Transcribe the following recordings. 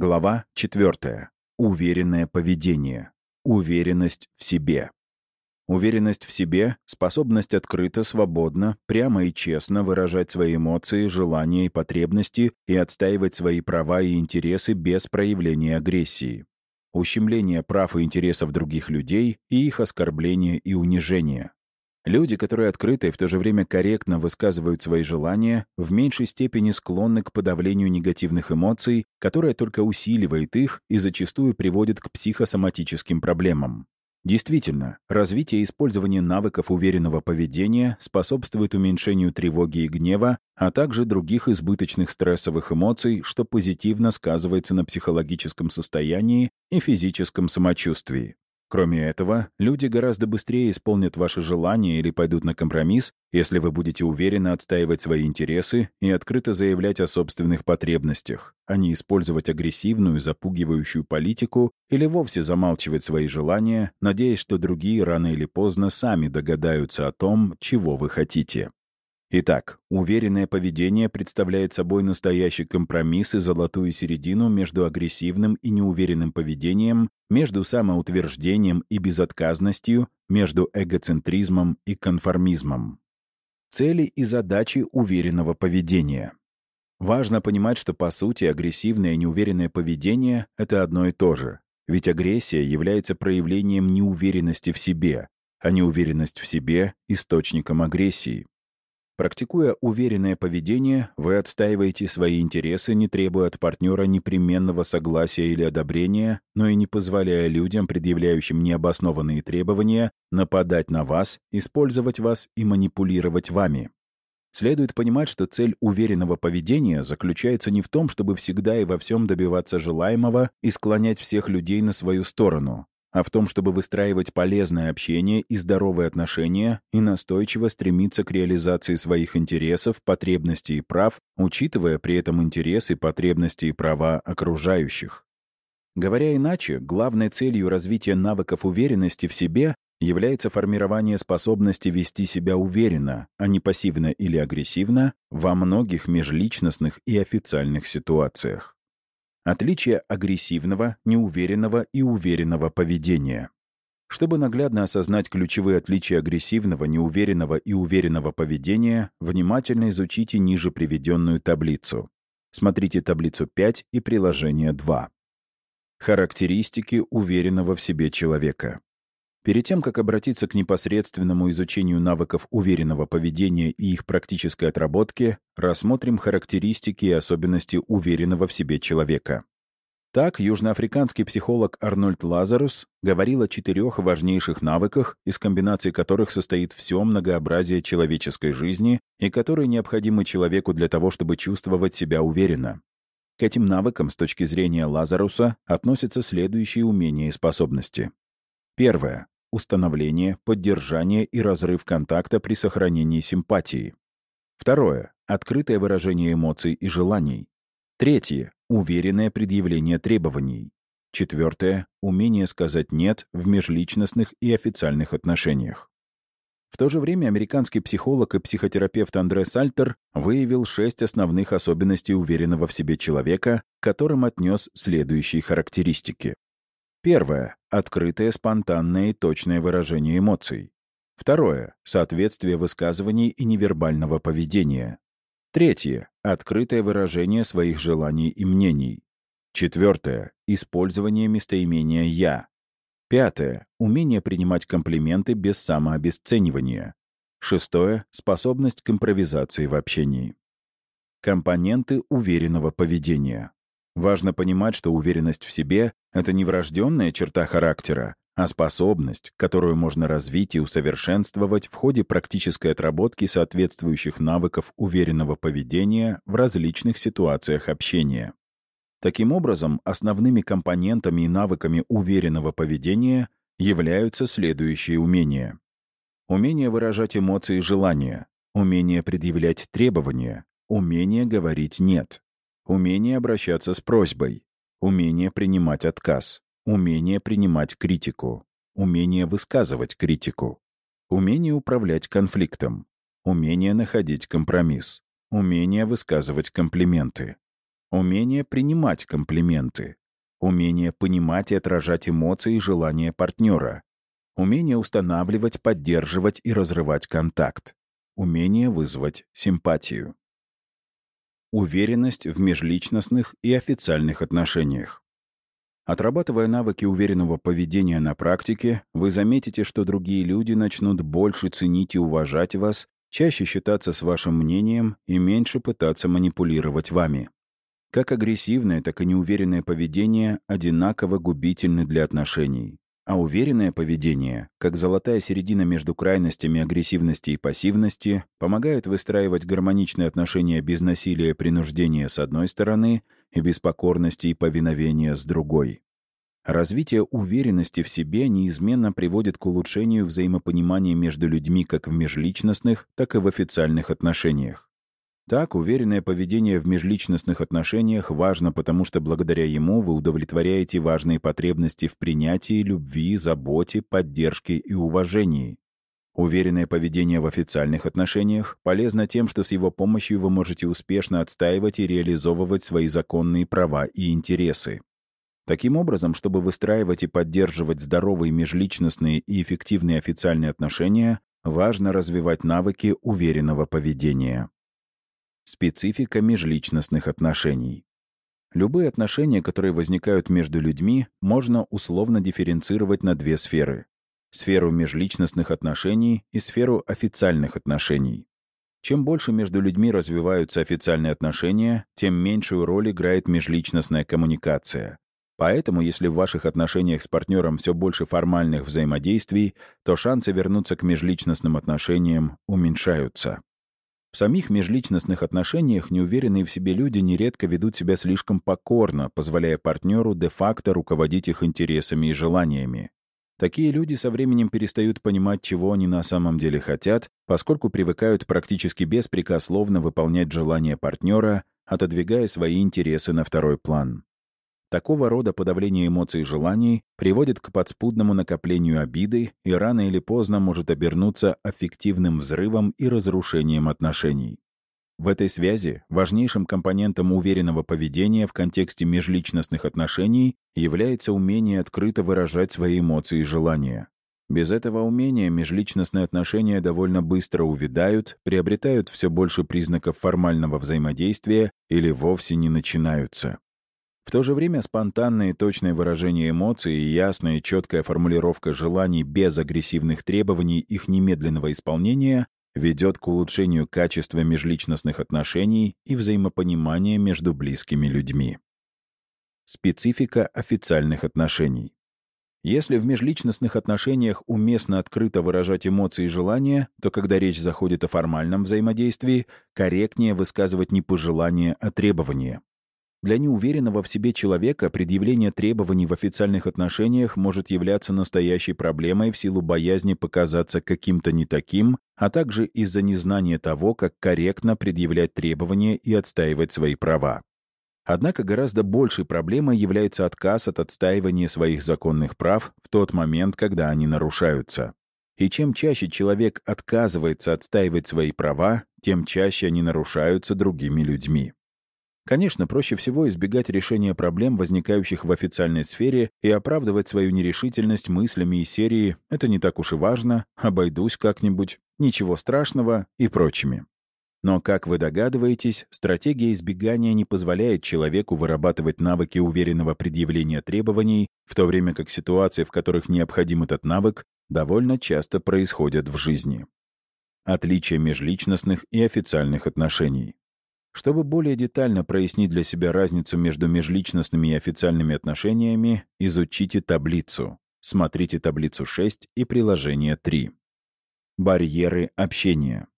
Глава 4. Уверенное поведение. Уверенность в себе. Уверенность в себе — способность открыто, свободно, прямо и честно выражать свои эмоции, желания и потребности и отстаивать свои права и интересы без проявления агрессии. Ущемление прав и интересов других людей и их оскорбления и унижения. Люди, которые открыто и в то же время корректно высказывают свои желания, в меньшей степени склонны к подавлению негативных эмоций, которое только усиливает их и зачастую приводит к психосоматическим проблемам. Действительно, развитие и использование навыков уверенного поведения способствует уменьшению тревоги и гнева, а также других избыточных стрессовых эмоций, что позитивно сказывается на психологическом состоянии и физическом самочувствии. Кроме этого, люди гораздо быстрее исполнят ваши желания или пойдут на компромисс, если вы будете уверенно отстаивать свои интересы и открыто заявлять о собственных потребностях, а не использовать агрессивную, запугивающую политику или вовсе замалчивать свои желания, надеясь, что другие рано или поздно сами догадаются о том, чего вы хотите. Итак, уверенное поведение представляет собой настоящий компромисс и золотую середину между агрессивным и неуверенным поведением, между самоутверждением и безотказностью, между эгоцентризмом и конформизмом. Цели и задачи уверенного поведения. Важно понимать, что по сути агрессивное и неуверенное поведение — это одно и то же. Ведь агрессия является проявлением неуверенности в себе, а неуверенность в себе — источником агрессии. Практикуя уверенное поведение, вы отстаиваете свои интересы, не требуя от партнера непременного согласия или одобрения, но и не позволяя людям, предъявляющим необоснованные требования, нападать на вас, использовать вас и манипулировать вами. Следует понимать, что цель уверенного поведения заключается не в том, чтобы всегда и во всем добиваться желаемого и склонять всех людей на свою сторону, а в том, чтобы выстраивать полезное общение и здоровые отношения и настойчиво стремиться к реализации своих интересов, потребностей и прав, учитывая при этом интересы, потребности и права окружающих. Говоря иначе, главной целью развития навыков уверенности в себе является формирование способности вести себя уверенно, а не пассивно или агрессивно во многих межличностных и официальных ситуациях. Отличие агрессивного, неуверенного и уверенного поведения. Чтобы наглядно осознать ключевые отличия агрессивного, неуверенного и уверенного поведения, внимательно изучите ниже приведенную таблицу. Смотрите таблицу 5 и приложение 2. Характеристики уверенного в себе человека. Перед тем, как обратиться к непосредственному изучению навыков уверенного поведения и их практической отработке, рассмотрим характеристики и особенности уверенного в себе человека. Так, южноафриканский психолог Арнольд Лазарус говорил о четырех важнейших навыках, из комбинации которых состоит все многообразие человеческой жизни и которые необходимы человеку для того, чтобы чувствовать себя уверенно. К этим навыкам с точки зрения Лазаруса относятся следующие умения и способности. Первое установление, поддержание и разрыв контакта при сохранении симпатии. Второе — открытое выражение эмоций и желаний. Третье — уверенное предъявление требований. Четвертое — умение сказать «нет» в межличностных и официальных отношениях. В то же время американский психолог и психотерапевт Андре Сальтер выявил шесть основных особенностей уверенного в себе человека, которым отнес следующие характеристики. Первое — открытое, спонтанное и точное выражение эмоций. Второе — соответствие высказываний и невербального поведения. Третье — открытое выражение своих желаний и мнений. Четвертое — использование местоимения «я». Пятое — умение принимать комплименты без самообесценивания. Шестое — способность к импровизации в общении. Компоненты уверенного поведения. Важно понимать, что уверенность в себе — это не врожденная черта характера, а способность, которую можно развить и усовершенствовать в ходе практической отработки соответствующих навыков уверенного поведения в различных ситуациях общения. Таким образом, основными компонентами и навыками уверенного поведения являются следующие умения. Умение выражать эмоции и желания, умение предъявлять требования, умение говорить «нет», умение обращаться с просьбой, умение принимать отказ, умение принимать критику, умение высказывать критику, умение управлять конфликтом, умение находить компромисс, умение высказывать комплименты, умение принимать комплименты, умение понимать и отражать эмоции и желания партнера, умение устанавливать, поддерживать и разрывать контакт, умение вызвать симпатию. Уверенность в межличностных и официальных отношениях. Отрабатывая навыки уверенного поведения на практике, вы заметите, что другие люди начнут больше ценить и уважать вас, чаще считаться с вашим мнением и меньше пытаться манипулировать вами. Как агрессивное, так и неуверенное поведение одинаково губительны для отношений. А уверенное поведение, как золотая середина между крайностями агрессивности и пассивности, помогает выстраивать гармоничные отношения без насилия и принуждения с одной стороны и без покорности и повиновения с другой. Развитие уверенности в себе неизменно приводит к улучшению взаимопонимания между людьми как в межличностных, так и в официальных отношениях. Так, уверенное поведение в межличностных отношениях важно, потому что благодаря ему вы удовлетворяете важные потребности в принятии, любви, заботе, поддержке и уважении. Уверенное поведение в официальных отношениях полезно тем, что с его помощью вы можете успешно отстаивать и реализовывать свои законные права и интересы. Таким образом, чтобы выстраивать и поддерживать здоровые межличностные и эффективные официальные отношения, важно развивать навыки уверенного поведения. Специфика межличностных отношений. Любые отношения, которые возникают между людьми, можно условно дифференцировать на две сферы. Сферу межличностных отношений и сферу официальных отношений. Чем больше между людьми развиваются официальные отношения, тем меньшую роль играет межличностная коммуникация. Поэтому, если в ваших отношениях с партнером все больше формальных взаимодействий, то шансы вернуться к межличностным отношениям уменьшаются. В самих межличностных отношениях неуверенные в себе люди нередко ведут себя слишком покорно, позволяя партнеру де-факто руководить их интересами и желаниями. Такие люди со временем перестают понимать, чего они на самом деле хотят, поскольку привыкают практически беспрекословно выполнять желания партнера, отодвигая свои интересы на второй план. Такого рода подавление эмоций и желаний приводит к подспудному накоплению обиды и рано или поздно может обернуться аффективным взрывом и разрушением отношений. В этой связи важнейшим компонентом уверенного поведения в контексте межличностных отношений является умение открыто выражать свои эмоции и желания. Без этого умения межличностные отношения довольно быстро увядают, приобретают все больше признаков формального взаимодействия или вовсе не начинаются. В то же время спонтанное и точное выражение эмоций и ясная и четкая формулировка желаний без агрессивных требований их немедленного исполнения ведет к улучшению качества межличностных отношений и взаимопонимания между близкими людьми. Специфика официальных отношений. Если в межличностных отношениях уместно открыто выражать эмоции и желания, то когда речь заходит о формальном взаимодействии, корректнее высказывать не пожелания, а требования. Для неуверенного в себе человека предъявление требований в официальных отношениях может являться настоящей проблемой в силу боязни показаться каким-то не таким, а также из-за незнания того, как корректно предъявлять требования и отстаивать свои права. Однако гораздо большей проблемой является отказ от отстаивания своих законных прав в тот момент, когда они нарушаются. И чем чаще человек отказывается отстаивать свои права, тем чаще они нарушаются другими людьми. Конечно, проще всего избегать решения проблем, возникающих в официальной сфере, и оправдывать свою нерешительность мыслями из серии «это не так уж и важно», «обойдусь как-нибудь», «ничего страшного» и прочими. Но, как вы догадываетесь, стратегия избегания не позволяет человеку вырабатывать навыки уверенного предъявления требований, в то время как ситуации, в которых необходим этот навык, довольно часто происходят в жизни. Отличие межличностных и официальных отношений. Чтобы более детально прояснить для себя разницу между межличностными и официальными отношениями, изучите таблицу. Смотрите таблицу 6 и приложение 3. Барьеры общения.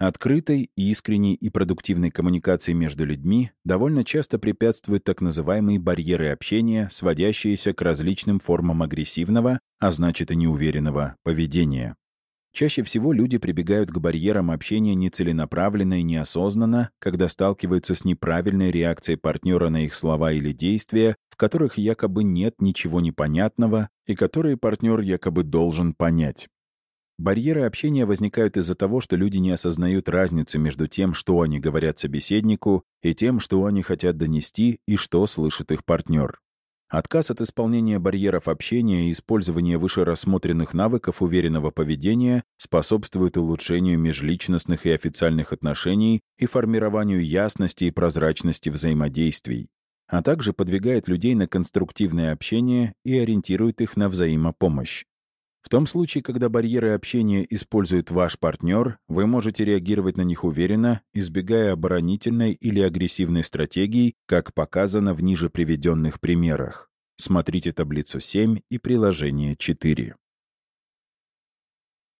Открытой, искренней и продуктивной коммуникации между людьми довольно часто препятствуют так называемые барьеры общения, сводящиеся к различным формам агрессивного, а значит и неуверенного, поведения. Чаще всего люди прибегают к барьерам общения нецеленаправленно и неосознанно, когда сталкиваются с неправильной реакцией партнера на их слова или действия, в которых якобы нет ничего непонятного и которые партнер якобы должен понять. Барьеры общения возникают из-за того, что люди не осознают разницы между тем, что они говорят собеседнику, и тем, что они хотят донести и что слышит их партнер. Отказ от исполнения барьеров общения и использование вышерассмотренных навыков уверенного поведения способствует улучшению межличностных и официальных отношений и формированию ясности и прозрачности взаимодействий, а также подвигает людей на конструктивное общение и ориентирует их на взаимопомощь. В том случае, когда барьеры общения использует ваш партнер, вы можете реагировать на них уверенно, избегая оборонительной или агрессивной стратегии, как показано в ниже приведенных примерах. Смотрите таблицу 7 и приложение 4.